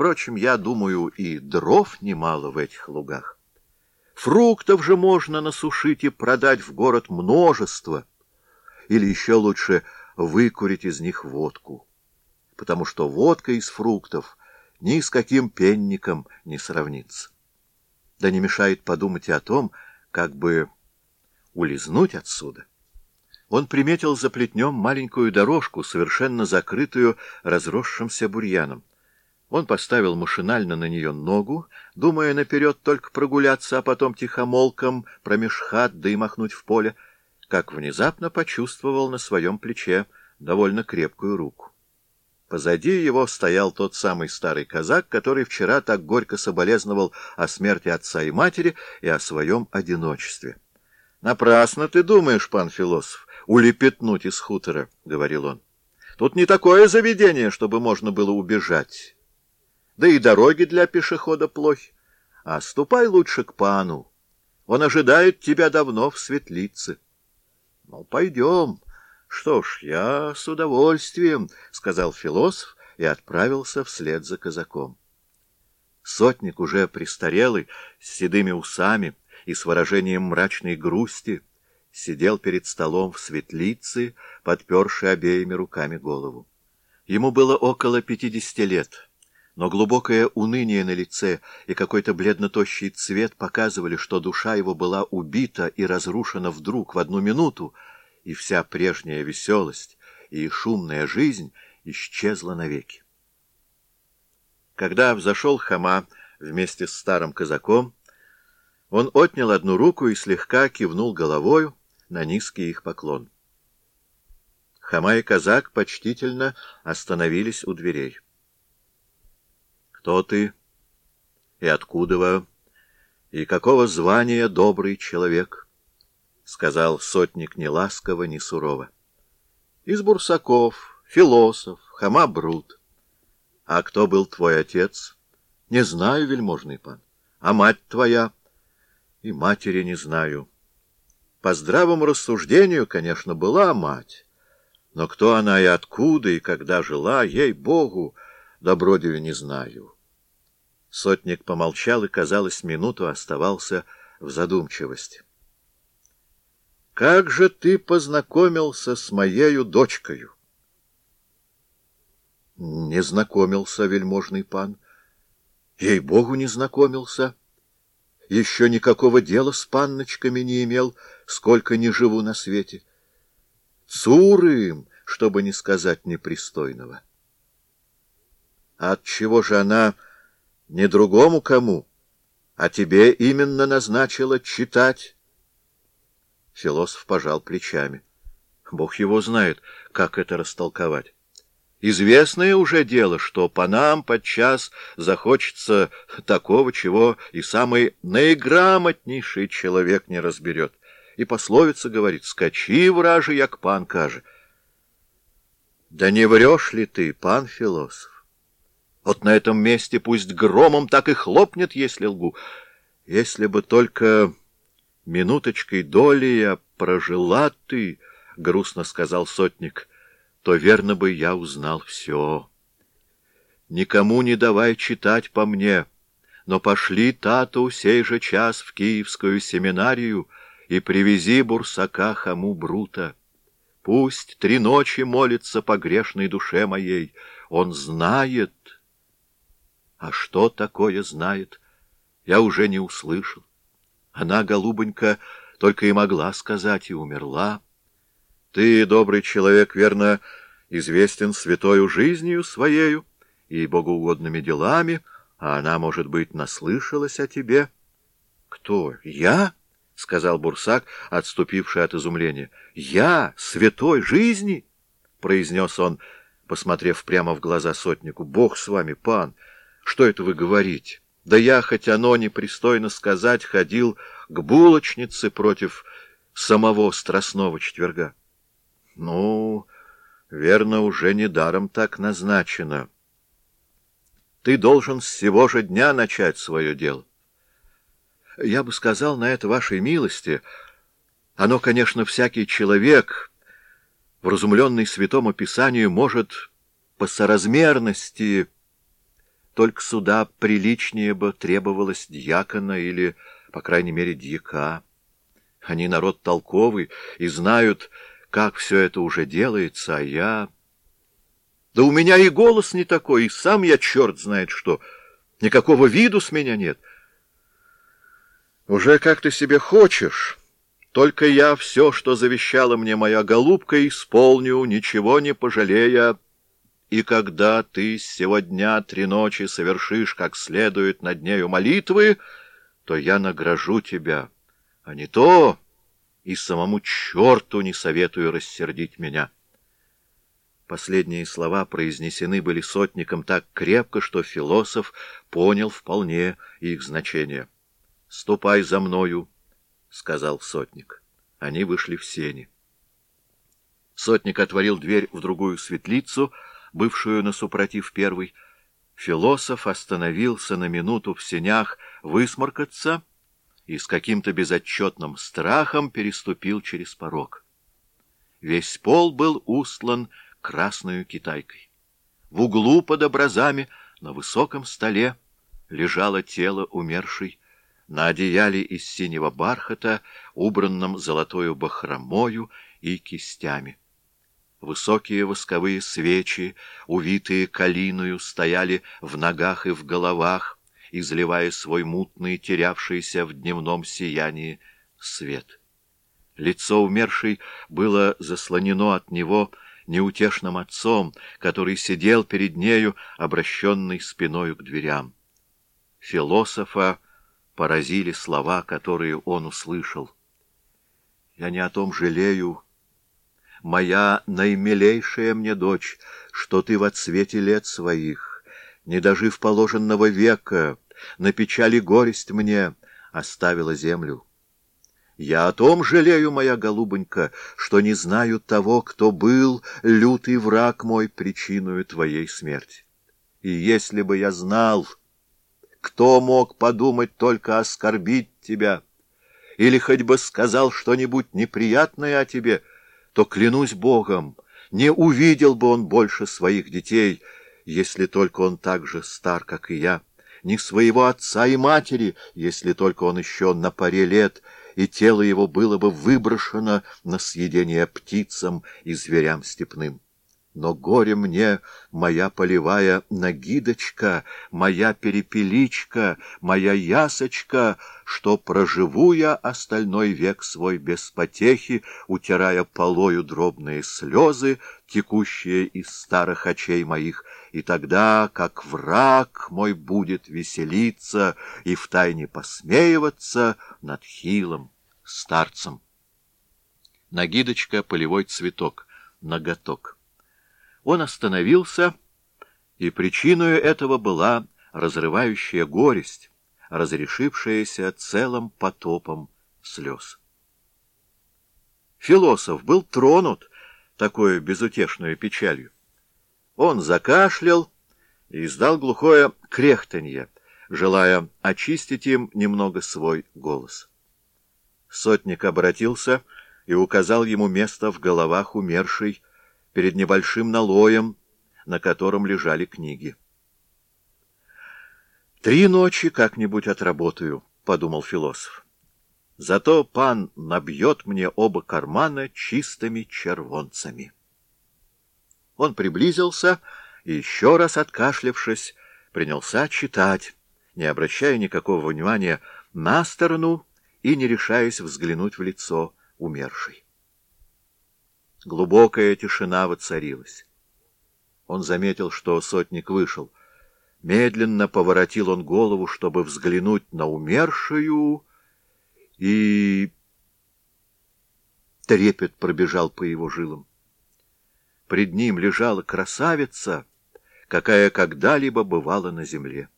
Впрочем, я думаю, и дров немало в этих лугах. Фруктов же можно насушить и продать в город множество. Или еще лучше выкурить из них водку. Потому что водка из фруктов ни с каким пенником не сравнится. Да не мешает подумать и о том, как бы улизнуть отсюда. Он приметил за плетнем маленькую дорожку, совершенно закрытую разросшимся бурьяном. Он поставил машинально на нее ногу, думая наперед только прогуляться, а потом тихомолком промеж хат, да и махнуть в поле, как внезапно почувствовал на своем плече довольно крепкую руку. Позади его стоял тот самый старый казак, который вчера так горько соболезновал о смерти отца и матери и о своем одиночестве. — Напрасно ты думаешь, пан философ, улепетнуть из хутора, — говорил он. — Тут не такое заведение, чтобы можно было убежать да и дороги для пешехода плохи. А ступай лучше к пану. Он ожидает тебя давно в светлице. — Ну, пойдем. Что ж, я с удовольствием, — сказал философ и отправился вслед за казаком. Сотник, уже престарелый, с седыми усами и с выражением мрачной грусти, сидел перед столом в светлице, подперший обеими руками голову. Ему было около пятидесяти лет — но глубокое уныние на лице и какой-то бледно-тощий цвет показывали, что душа его была убита и разрушена вдруг в одну минуту, и вся прежняя веселость и шумная жизнь исчезла навеки. Когда взошел Хама вместе с старым казаком, он отнял одну руку и слегка кивнул головою на низкий их поклон. Хама и казак почтительно остановились у дверей. Кто ты? И откуда вы? И какого звания добрый человек? — сказал сотник ни ласково, ни сурово. — Из бурсаков, философ, хама брут. — А кто был твой отец? — Не знаю, вельможный пан. — А мать твоя? — И матери не знаю. По здравому рассуждению, конечно, была мать. Но кто она и откуда, и когда жила, ей-богу, добродию не знаю. Сотник помолчал и, казалось, минуту оставался в задумчивости. — Как же ты познакомился с моею дочкою? — Не знакомился, вельможный пан. Ей-богу, не знакомился. Еще никакого дела с панночками не имел, сколько не живу на свете. Цуры им, чтобы не сказать непристойного. Отчего же она не другому кому, а тебе именно назначила читать. Философ пожал плечами. Бог его знает, как это растолковать. Известное уже дело, что по нам подчас захочется такого, чего и самый наиграмотнейший человек не разберет. И пословица говорит «Скачи, вражи, як пан каже». Да не врешь ли ты, пан философ? Вот на этом месте пусть громом так и хлопнет, если лгу. Если бы только минуточкой доли я прожила ты, — грустно сказал сотник, — то верно бы я узнал все. Никому не давай читать по мне, но пошли тату сей же час в киевскую семинарию и привези бурсака хаму Брута. Пусть три ночи молится по грешной душе моей, он знает, а что такое знает, я уже не услышал. Она, голубонька, только и могла сказать, и умерла. Ты, добрый человек, верно, известен святою жизнью своею и богоугодными делами, а она, может быть, наслышалась о тебе. — Кто? Я? — сказал Бурсак, отступивший от изумления. — Я? Святой жизни? — произнес он, посмотрев прямо в глаза сотнику. — Бог с вами, пан! — что это вы говорите? Да я, хоть оно непристойно сказать, ходил к булочнице против самого Страстного четверга. Ну, верно, уже недаром так назначено. Ты должен с сего же дня начать свое дело. Я бы сказал на это вашей милости. Оно, конечно, всякий человек, вразумленный святому писанию, может по соразмерности только сюда приличнее бы требовалось дьякона или, по крайней мере, дьяка. Они народ толковый и знают, как все это уже делается, а я... Да у меня и голос не такой, и сам я черт знает что. Никакого виду с меня нет. Уже как ты себе хочешь. Только я все, что завещала мне моя голубка, исполню, ничего не пожалея. И когда ты сегодня три ночи совершишь как следует над нею молитвы, то я награжу тебя, а не то и самому черту не советую рассердить меня». Последние слова произнесены были сотником так крепко, что философ понял вполне их значение. «Ступай за мною», — сказал сотник. Они вышли в сени. Сотник отворил дверь в другую светлицу, бывшую на супротив первой. Философ остановился на минуту в сенях высморкаться и с каким-то безотчетным страхом переступил через порог. Весь пол был устлан красную китайкой. В углу под образами на высоком столе лежало тело умершей, на одеяле из синего бархата, убранном золотою бахромою и кистями. Высокие восковые свечи, увитые калиною, стояли в ногах и в головах, изливая свой мутный, терявшийся в дневном сиянии свет. Лицо умершей было заслонено от него неутешным отцом, который сидел перед нею, обращенный спиною к дверям. Философа поразили слова, которые он услышал. «Я не о том жалею, моя наимилейшая мне дочь, что ты в отсвете лет своих, не дожив положенного века, на печали горесть мне оставила землю». Я о том жалею, моя голубонька, что не знаю того, кто был лютый враг мой причиною твоей смерти. И если бы я знал, кто мог подумать только оскорбить тебя, или хоть бы сказал что-нибудь неприятное о тебе, то, клянусь Богом, не увидел бы он больше своих детей, если только он так же стар, как и я, ни своего отца и матери, если только он еще на паре лет — и тело его было бы выброшено на съедение птицам и зверям степным. Но горе мне, моя полевая нагидочка, моя перепеличка, моя ясочка, что проживу я остальной век свой без потехи, утирая полою дробные слезы, текущие из старых очей моих, и тогда, как враг мой будет веселиться и втайне посмеиваться над хилым старцем. Нагидочка — полевой цветок, ноготок. Он остановился, и причиной этого была разрывающая горесть, разрешившаяся целым потопом слез. Философ был тронут такой безутешной печалью. Он закашлял и издал глухое крехтанье, желая очистить им немного свой голос. Сотник обратился и указал ему место в головах умершей, перед небольшим налоем, на котором лежали книги. «Три ночи как-нибудь отработаю», — подумал философ. «Зато пан набьет мне оба кармана чистыми червонцами». Он приблизился и, еще раз откашлявшись, принялся читать, не обращая никакого внимания на сторону и не решаясь взглянуть в лицо умершей. Глубокая тишина воцарилась. Он заметил, что сотник вышел. Медленно поворотил он голову, чтобы взглянуть на умершую, и трепет пробежал по его жилам. Пред ним лежала красавица, какая когда-либо бывала на земле.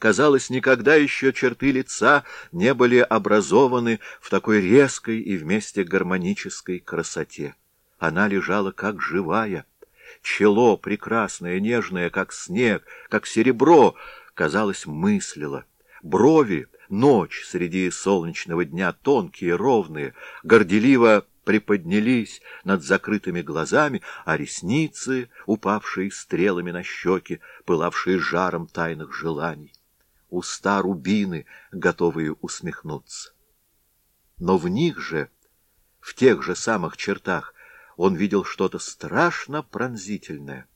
Казалось, никогда еще черты лица не были образованы в такой резкой и вместе гармонической красоте. Она лежала как живая. Чело, прекрасное, нежное, как снег, как серебро, казалось, мыслило. Брови, ночь среди солнечного дня, тонкие, ровные, горделиво приподнялись над закрытыми глазами, а ресницы, упавшие стрелами на щеки, пылавшие жаром тайных желаний. Уста рубины, готовые усмехнуться. Но в них же, в тех же самых чертах, он видел что-то страшно пронзительное,